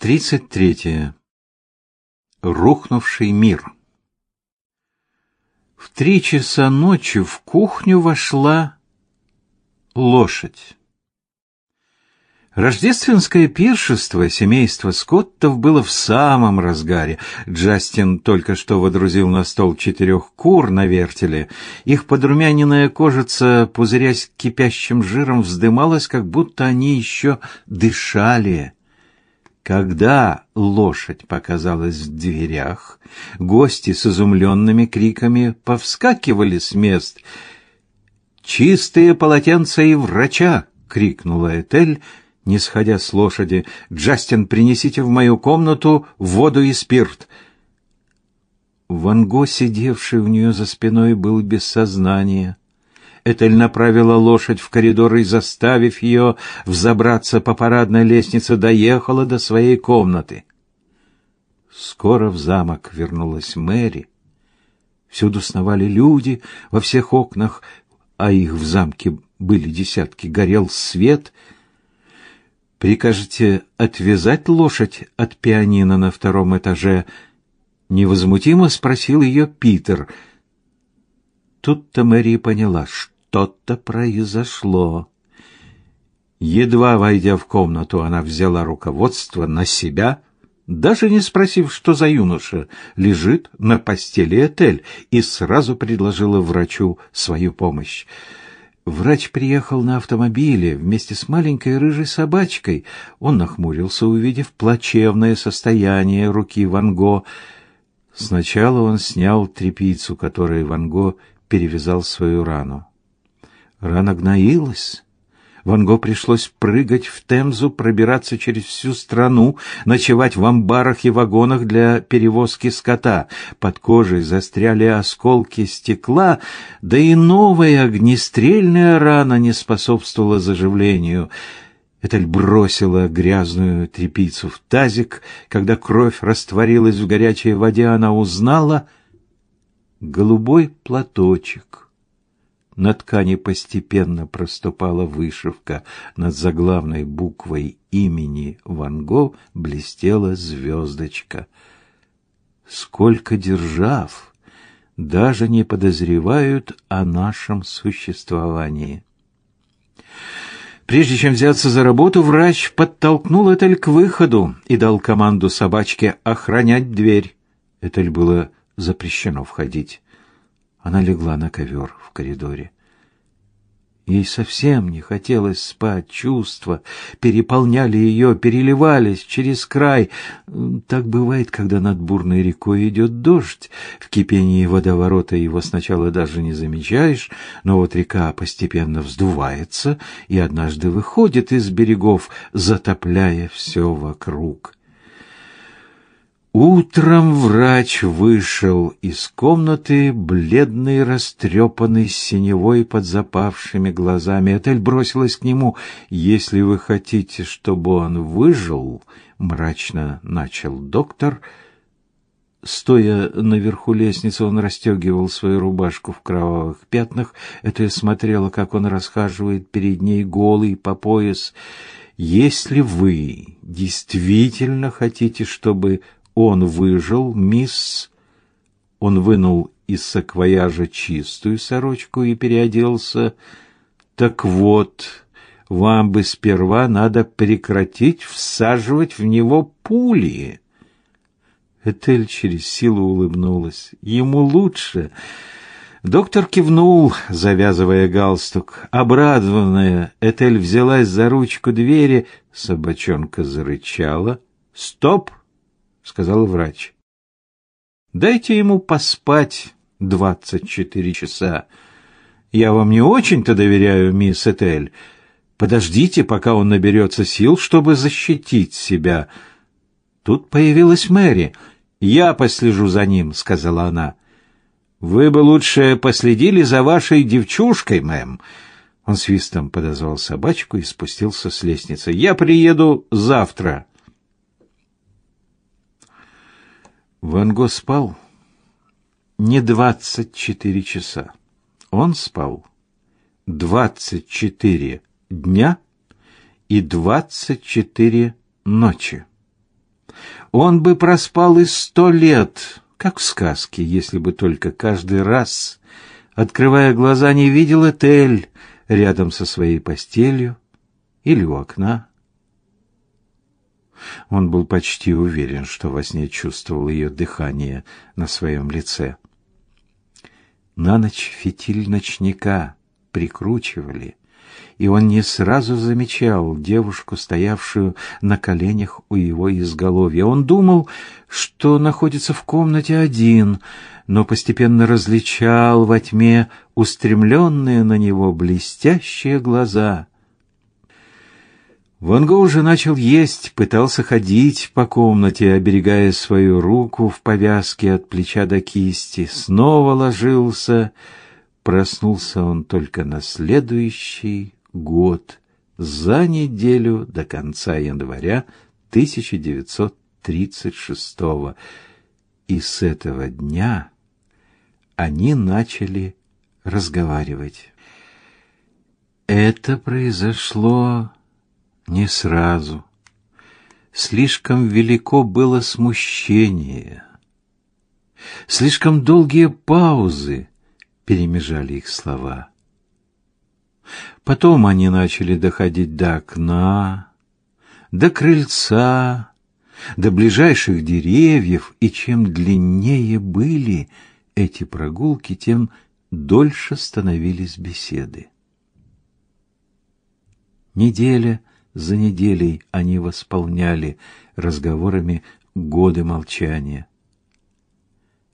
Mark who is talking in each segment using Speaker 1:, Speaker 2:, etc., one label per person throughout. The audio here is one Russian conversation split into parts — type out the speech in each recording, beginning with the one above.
Speaker 1: 33. Рухнувший мир. В три часа ночи в кухню вошла лошадь. Рождественское пиршество семейства Скоттов было в самом разгаре. Джастин только что водрузил на стол четырех кур на вертеле. Их подрумяненная кожица, пузырясь кипящим жиром, вздымалась, как будто они еще дышали. Когда лошадь показалась в дверях, гости с изумленными криками повскакивали с мест. «Чистые полотенца и врача!» — крикнула Этель, не сходя с лошади. «Джастин, принесите в мою комнату воду и спирт». Ван Го, сидевший у нее за спиной, был без сознания. Этель направила лошадь в коридор и, заставив ее взобраться по парадной лестнице, доехала до своей комнаты. Скоро в замок вернулась Мэри. Всюду сновали люди, во всех окнах, а их в замке были десятки, горел свет — Прикажете отвязать лошадь от пианино на втором этаже? Невозмутимо спросил ее Питер. Тут-то Мэри поняла, что-то произошло. Едва войдя в комнату, она взяла руководство на себя, даже не спросив, что за юноша лежит на постели Этель, и сразу предложила врачу свою помощь. Врач приехал на автомобиле вместе с маленькой рыжей собачкой. Он нахмурился, увидев плачевное состояние руки Ван Го. Сначала он снял тряпицу, которой Ван Го перевязал свою рану. Рана гноилась, Ван Го пришлось прыгать в Темзу, пробираться через всю страну, ночевать в амбарах и вагонах для перевозки скота. Под кожей застряли осколки стекла, да и новая огнестрельная рана не способствовала заживлению. Этель бросила грязную тряпицу в тазик. Когда кровь растворилась в горячей воде, она узнала голубой платочек — на ткани постепенно проступала вышивка. Над заглавной буквой имени Ван Го блестела звездочка. Сколько держав даже не подозревают о нашем существовании. Прежде чем взяться за работу, врач подтолкнул Этель к выходу и дал команду собачке охранять дверь. Этель было запрещено входить. Она легла на ковер в коридоре. Ей совсем не хотелось спать, чувства переполняли ее, переливались через край. Так бывает, когда над бурной рекой идет дождь. В кипении водоворота его сначала даже не замечаешь, но вот река постепенно вздувается и однажды выходит из берегов, затопляя все вокруг. Утром врач вышел из комнаты, бледный, растрепанный, синевой под запавшими глазами. Этель бросилась к нему. «Если вы хотите, чтобы он выжил», — мрачно начал доктор, — Стоя наверху лестницы, он расстегивал свою рубашку в кровавых пятнах. Это смотрела, как он расхаживает перед ней голый по пояс. «Если вы действительно хотите, чтобы он выжил, мисс... Он вынул из саквояжа чистую сорочку и переоделся. Так вот, вам бы сперва надо прекратить всаживать в него пули. Этель через силу улыбнулась. Ему лучше. Доктор кивнул, завязывая галстук. Обрадованная, Этель взялась за ручку двери, собачонка зарычала. «Стоп!» Сказал врач. Дайте ему поспать двадцать четыре часа. Я вам не очень-то доверяю, мисс Этель. Подождите, пока он наберется сил, чтобы защитить себя. Тут появилась Мэри. Я послежу за ним, сказала она. Вы бы лучше последили за вашей девчушкой, мэм. Он свистом подозвал собачку и спустился с лестницы. Я приеду завтра. Ван Го спал не двадцать четыре часа. Он спал двадцать четыре дня и двадцать четыре ночи. Он бы проспал и сто лет, как в сказке, если бы только каждый раз, открывая глаза, не видел Этель рядом со своей постелью или у окна. Он был почти уверен, что во сне чувствовал ее дыхание на своем лице. На ночь фитиль ночника прикручивали, и он не сразу замечал девушку, стоявшую на коленях у его изголовья. Он думал, что находится в комнате один, но постепенно различал во тьме устремленные на него блестящие глаза. Ван Го уже начал есть, пытался ходить по комнате, оберегая свою руку в повязке от плеча до кисти. Снова ложился. Проснулся он только на следующий год, за неделю до конца января 1936 -го. И с этого дня они начали разговаривать. Это произошло не сразу. Слишком велико было смущение. Слишком долгие паузы перемежали их слова. Потом они начали доходить до окна, до крыльца, до ближайших деревьев, и чем длиннее были эти прогулки, тем дольше становились беседы. Неделя за неделей они восполняли разговорами годы молчания.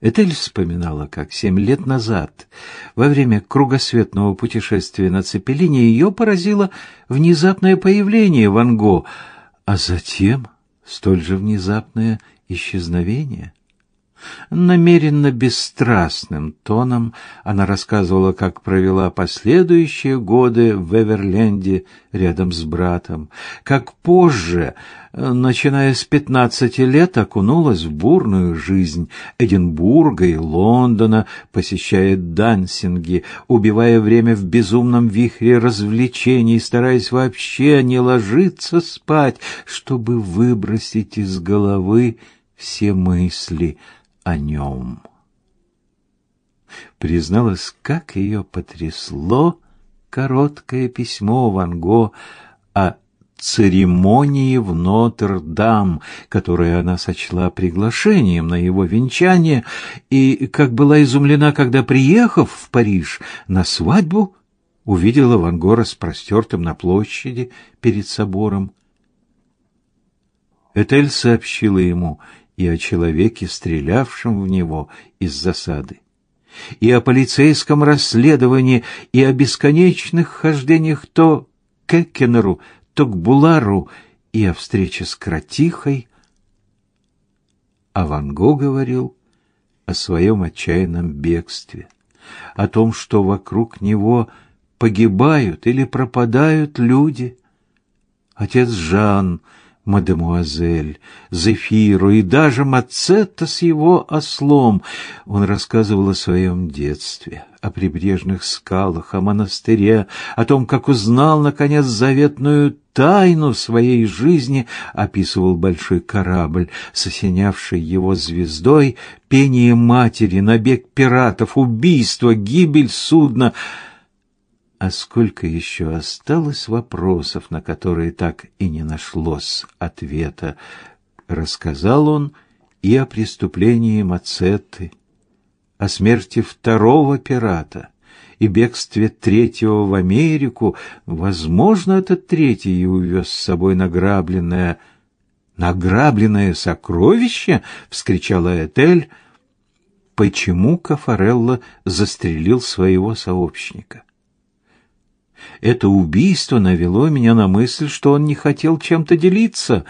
Speaker 1: Этель вспоминала, как семь лет назад, во время кругосветного путешествия на Цепелине, ее поразило внезапное появление Ван Го, а затем столь же внезапное исчезновение. Намеренно бесстрастным тоном она рассказывала, как провела последующие годы в Эверленде рядом с братом, как позже, начиная с пятнадцати лет, окунулась в бурную жизнь Эдинбурга и Лондона, посещая дансинги, убивая время в безумном вихре развлечений, стараясь вообще не ложиться спать, чтобы выбросить из головы все мысли о нем. Призналась, как ее потрясло короткое письмо Ван Го о церемонии в Нотр-Дам, которое она сочла приглашением на его венчание, и как была изумлена, когда, приехав в Париж на свадьбу, увидела Ван Го распростертым на площади перед собором. Этель сообщила ему и о человеке, стрелявшем в него из засады, и о полицейском расследовании, и о бесконечных хождениях то к Эккенеру, то к Булару, и о встрече с Кратихой. А Ван Го говорил о своем отчаянном бегстве, о том, что вокруг него погибают или пропадают люди. Отец Жан — мадемуазель, Зефиру и даже Мацетта с его ослом. Он рассказывал о своем детстве, о прибрежных скалах, о монастыре, о том, как узнал, наконец, заветную тайну своей жизни, описывал большой корабль, сосенявший его звездой, пение матери, набег пиратов, убийство, гибель судна — а сколько еще осталось вопросов, на которые так и не нашлось ответа, рассказал он и о преступлении Мацетты, о смерти второго пирата и бегстве третьего в Америку. Возможно, этот третий и увез с собой награбленное... «Награбленное сокровище!» — вскричала Этель. Почему Кафарелло застрелил своего сообщника? Это убийство навело меня на мысль, что он не хотел чем-то делиться.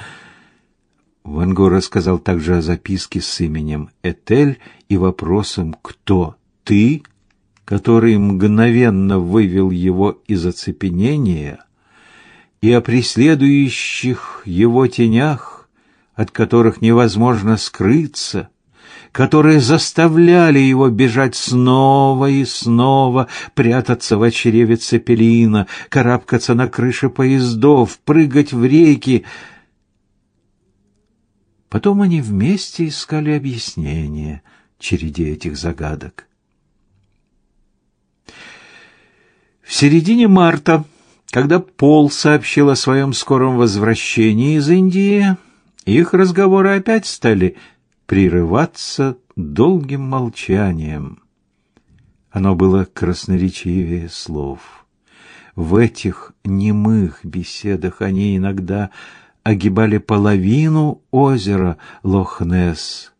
Speaker 1: Ван Го рассказал также о записке с именем Этель и вопросом «Кто ты?», который мгновенно вывел его из оцепенения, и о преследующих его тенях, от которых невозможно скрыться, которые заставляли его бежать снова и снова, прятаться в очреве цепелина, карабкаться на крыши поездов, прыгать в реки. Потом они вместе искали объяснение череде этих загадок. В середине марта, когда Пол сообщил о своем скором возвращении из Индии, их разговоры опять стали прерываться долгим молчанием. Оно было красноречивее слов. В этих немых беседах они иногда огибали половину озера Лохнес.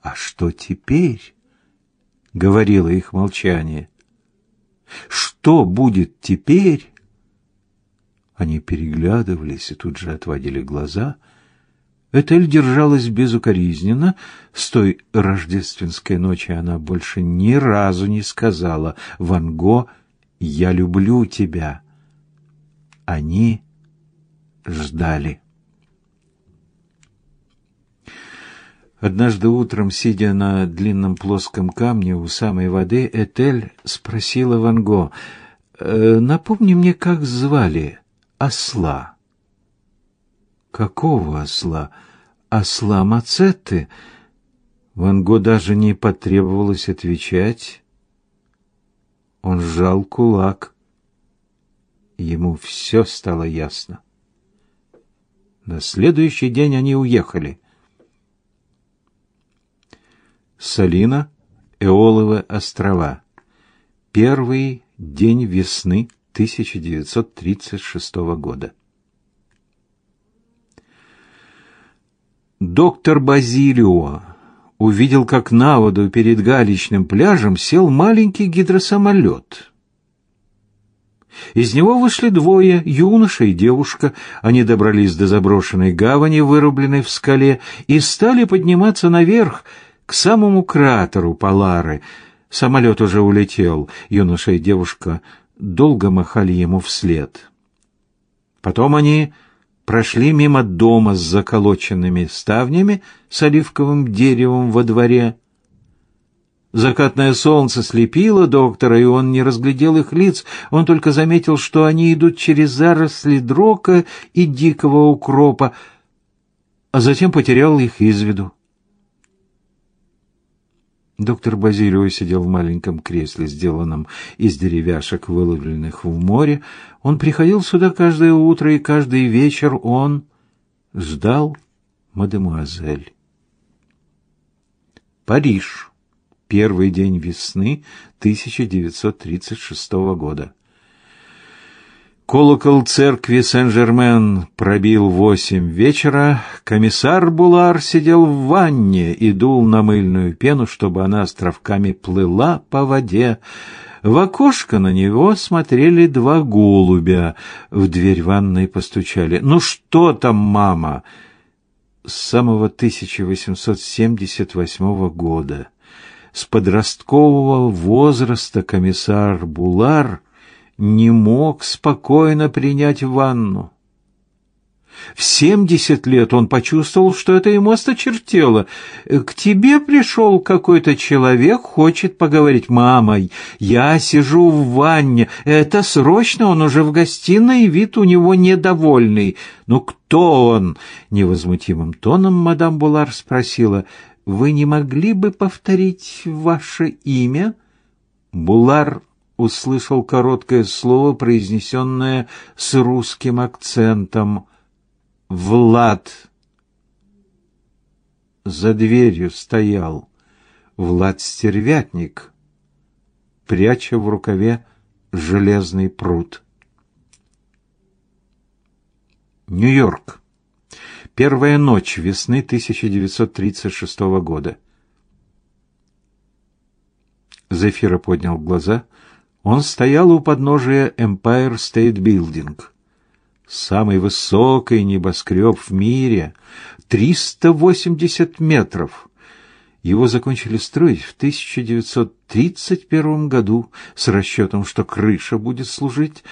Speaker 1: «А что теперь?» — говорило их молчание. «Что будет теперь?» Они переглядывались и тут же отводили глаза — Этель держалась безукоризненно. С той рождественской ночи она больше ни разу не сказала «Ван Го, я люблю тебя». Они ждали. Однажды утром, сидя на длинном плоском камне у самой воды, Этель спросила Ван Го, «Э, «Напомни мне, как звали осла?» Какого осла? Осла Мацетты? Ван Го даже не потребовалось отвечать. Он сжал кулак. Ему все стало ясно. На следующий день они уехали. Салина, Эоловы острова. Первый день весны 1936 года. Доктор Базилио увидел, как на воду перед галечным пляжем сел маленький гидросамолет. Из него вышли двое, юноша и девушка. Они добрались до заброшенной гавани, вырубленной в скале, и стали подниматься наверх, к самому кратеру Полары. Самолет уже улетел. Юноша и девушка долго махали ему вслед. Потом они прошли мимо дома с заколоченными ставнями с оливковым деревом во дворе. Закатное солнце слепило доктора, и он не разглядел их лиц, он только заметил, что они идут через заросли дрока и дикого укропа, а затем потерял их из виду. Доктор Базилио сидел в маленьком кресле, сделанном из деревяшек, выловленных в море. Он приходил сюда каждое утро, и каждый вечер он ждал мадемуазель. Париж. Первый день весны 1936 года. Колокол церкви Сен-Жермен пробил восемь вечера. Комиссар Булар сидел в ванне и дул на мыльную пену, чтобы она островками плыла по воде. В окошко на него смотрели два голубя. В дверь ванной постучали. «Ну что там, мама?» С самого 1878 года. С подросткового возраста комиссар Булар не мог спокойно принять ванну. В семьдесят лет он почувствовал, что это ему осточертело. «К тебе пришел какой-то человек, хочет поговорить. Мама, я сижу в ванне. Это срочно, он уже в гостиной, вид у него недовольный. Ну кто он?» Невозмутимым тоном мадам Булар спросила. «Вы не могли бы повторить ваше имя?» Булар услышал короткое слово, произнесенное с русским акцентом. «Влад». За дверью стоял Влад-стервятник, пряча в рукаве железный пруд. Нью-Йорк. Первая ночь весны 1936 года. Зефира поднял глаза — он стоял у подножия Empire State Building. Самый высокий небоскреб в мире, 380 метров. Его закончили строить в 1931 году с расчетом, что крыша будет служить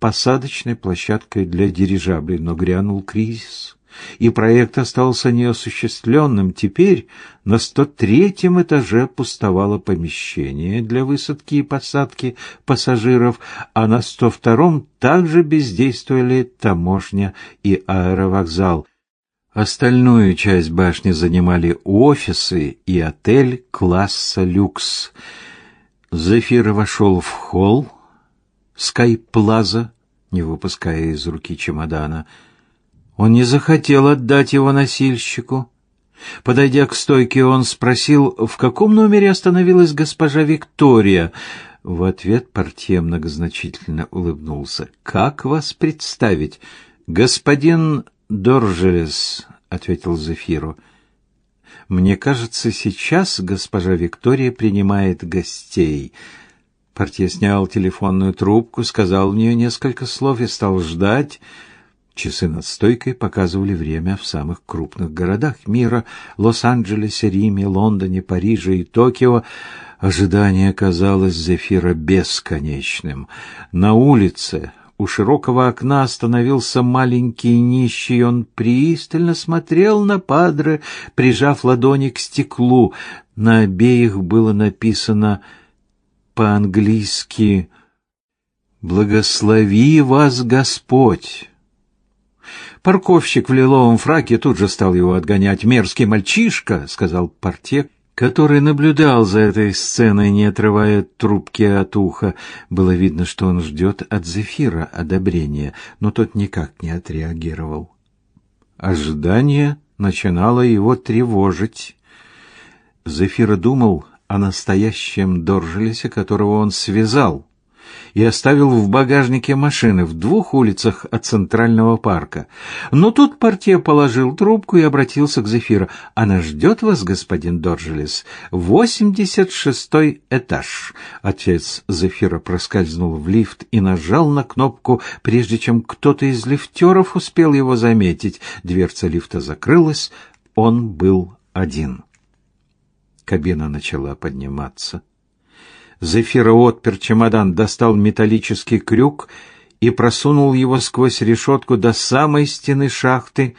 Speaker 1: посадочной площадкой для дирижаблей, но грянул кризис и проект остался неосуществленным. Теперь на 103-м этаже пустовало помещение для высадки и посадки пассажиров, а на 102-м также бездействовали таможня и аэровокзал. Остальную часть башни занимали офисы и отель класса люкс. Зефир вошел в холл Скай Плаза, не выпуская из руки чемодана. Он не захотел отдать его носильщику. Подойдя к стойке, он спросил, в каком номере остановилась госпожа Виктория. В ответ портье многозначительно улыбнулся. «Как вас представить?» «Господин Доржелес», — ответил Зефиру. «Мне кажется, сейчас госпожа Виктория принимает гостей». Портье снял телефонную трубку, сказал в нее несколько слов и стал ждать. Часы над стойкой показывали время в самых крупных городах мира — Лос-Анджелесе, Риме, Лондоне, Париже и Токио. Ожидание казалось Зефира бесконечным. На улице у широкого окна остановился маленький нищий. Он пристально смотрел на Падре, прижав ладони к стеклу. На обеих было написано по-английски «Благослови вас Господь». Парковщик в лиловом фраке тут же стал его отгонять. «Мерзкий мальчишка», — сказал портье, который наблюдал за этой сценой, не отрывая трубки от уха. Было видно, что он ждет от Зефира одобрения, но тот никак не отреагировал. Ожидание начинало его тревожить. Зефира думал о настоящем Доржелесе, которого он связал и оставил в багажнике машины в двух улицах от Центрального парка. Но тут портье положил трубку и обратился к Зефиру. «Она ждет вас, господин Доржелес. Восемьдесят шестой этаж». Отец Зефира проскользнул в лифт и нажал на кнопку, прежде чем кто-то из лифтеров успел его заметить. Дверца лифта закрылась, он был один. Кабина начала подниматься. Зефира отпер чемодан, достал металлический крюк и просунул его сквозь решетку до самой стены шахты.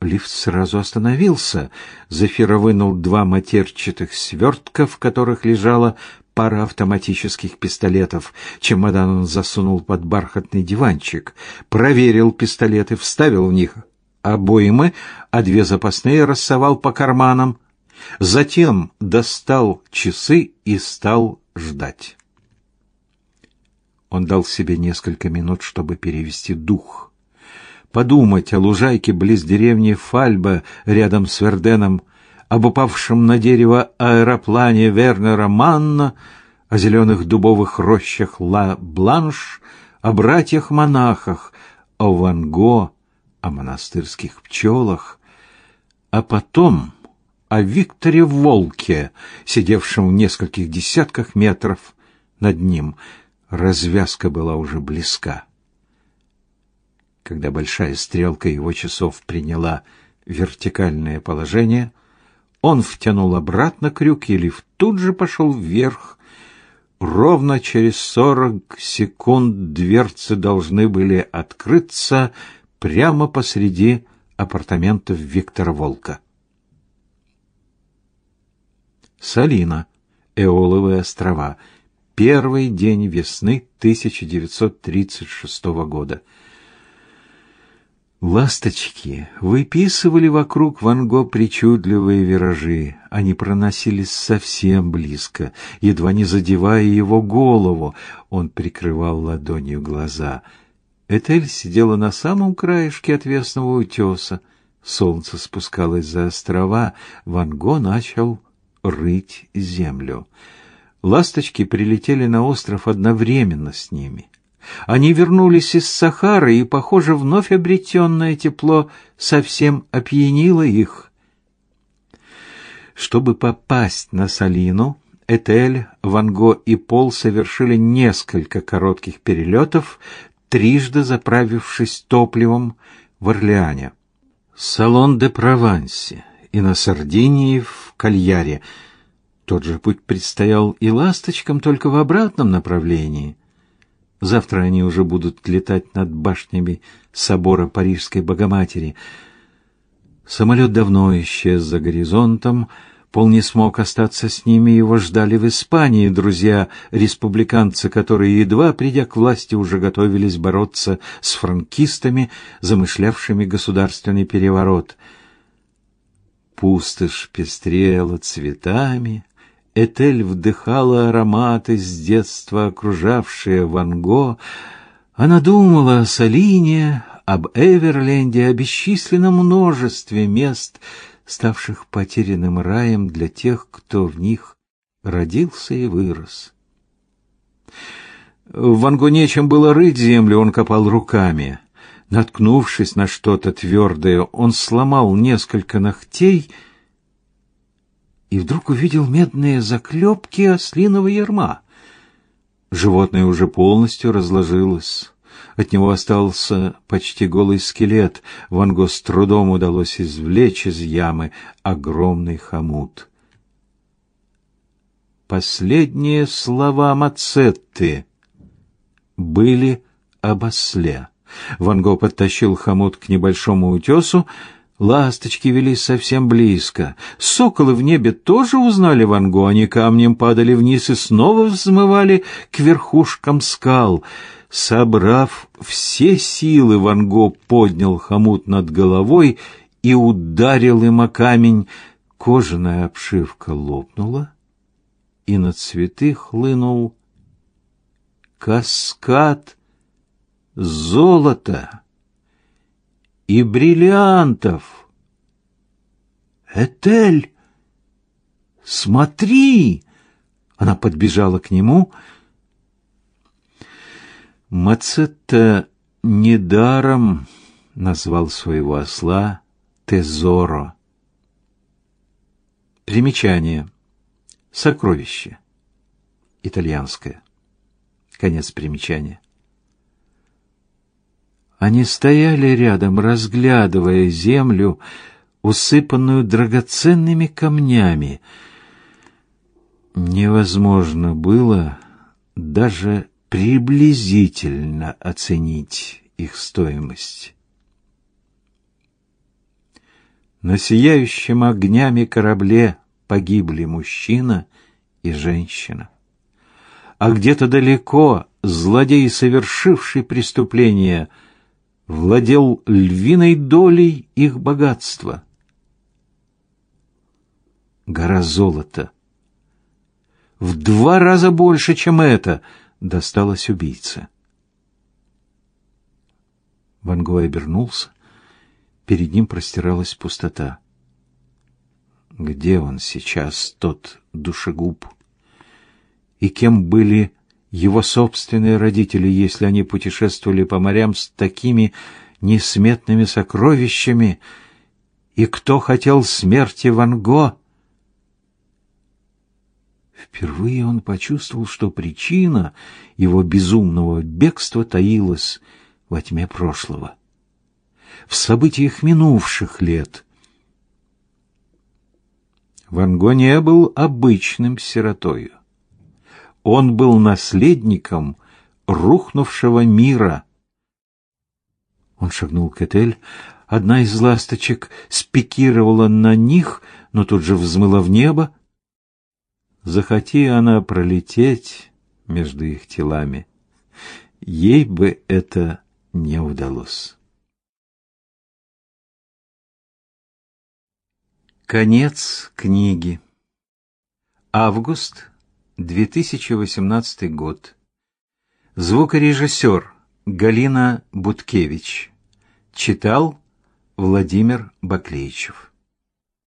Speaker 1: Лифт сразу остановился. Зефира вынул два матерчатых свертка, в которых лежала пара автоматических пистолетов. Чемодан он засунул под бархатный диванчик, проверил пистолеты, вставил в них обоймы, а две запасные рассовал по карманам. Затем достал часы и стал ждать. Он дал себе несколько минут, чтобы перевести дух, подумать о лужайке близ деревни Фальба рядом с Верденом, об упавшем на дерево аэроплане Вернера Манна, о зеленых дубовых рощах Ла Бланш, о братьях-монахах, о Ван Го, о монастырских пчелах, а потом о Викторе Волке, сидевшем в нескольких десятках метров над ним. Развязка была уже близка. Когда большая стрелка его часов приняла вертикальное положение, он втянул обратно крюк, и лифт тут же пошел вверх. Ровно через сорок секунд дверцы должны были открыться прямо посреди апартаментов Виктора Волка. Салина, Эоловые острова. Первый день весны 1936 года. Ласточки выписывали вокруг Ван Го причудливые виражи. Они проносились совсем близко, едва не задевая его голову. Он прикрывал ладонью глаза. Этель сидела на самом краешке отвесного утеса. Солнце спускалось за острова. Ван Го начал рыть землю. Ласточки прилетели на остров одновременно с ними. Они вернулись из Сахары, и, похоже, вновь обретенное тепло совсем опьянило их. Чтобы попасть на Салину, Этель, Ван Го и Пол совершили несколько коротких перелетов, трижды заправившись топливом в Орлеане. Салон де Провансе и на Сардинии в Кальяре. Тот же путь предстоял и ласточкам, только в обратном направлении. Завтра они уже будут летать над башнями собора Парижской Богоматери. Самолет давно исчез за горизонтом. Пол не смог остаться с ними, его ждали в Испании друзья-республиканцы, которые, едва придя к власти, уже готовились бороться с франкистами, замышлявшими государственный переворот. Пустошь пестрела цветами, Этель вдыхала ароматы с детства, окружавшие Ван Го. Она думала о Салине, об Эверленде, о бесчисленном множестве мест — ставших потерянным раем для тех, кто в них родился и вырос. В Вангу нечем было рыть землю, он копал руками. Наткнувшись на что-то твердое, он сломал несколько ногтей и вдруг увидел медные заклепки ослиного ярма. Животное уже полностью разложилось. От него остался почти голый скелет. Ван Го с трудом удалось извлечь из ямы огромный хомут. Последние слова Мацетты были об осле. Ван Го подтащил хомут к небольшому утесу, Ласточки велись совсем близко. Соколы в небе тоже узнали Ван Го, они камнем падали вниз и снова взмывали к верхушкам скал — Собрав все силы, Ван Го поднял хомут над головой и ударил им о камень. Кожаная обшивка лопнула, и на цветы хлынул каскад золота и бриллиантов. «Этель, смотри!» Она подбежала к нему — Мацетта недаром назвал своего осла Тезоро. Примечание. Сокровище. Итальянское. Конец примечания. Они стояли рядом, разглядывая землю, усыпанную драгоценными камнями. Невозможно было даже приблизительно оценить их стоимость. На сияющем огнями корабле погибли мужчина и женщина. А где-то далеко злодей, совершивший преступление, владел львиной долей их богатства. Гора золота. В два раза больше, чем это — досталось убийце. Ван Го обернулся. Перед ним простиралась пустота. Где он сейчас, тот душегуб? И кем были его собственные родители, если они путешествовали по морям с такими несметными сокровищами? И кто хотел смерти Ван Го? Впервые он почувствовал, что причина его безумного бегства таилась во тьме прошлого, в событиях минувших лет. Ван Го не был обычным сиротою. Он был наследником рухнувшего мира. Он шагнул к Этель. Одна из ласточек спикировала на них, но тут же взмыла в небо. Захоти она пролететь между их телами, ей бы это не удалось. Конец книги. Август 2018 год. Звукорежиссер Галина Буткевич. Читал Владимир Баклеичев.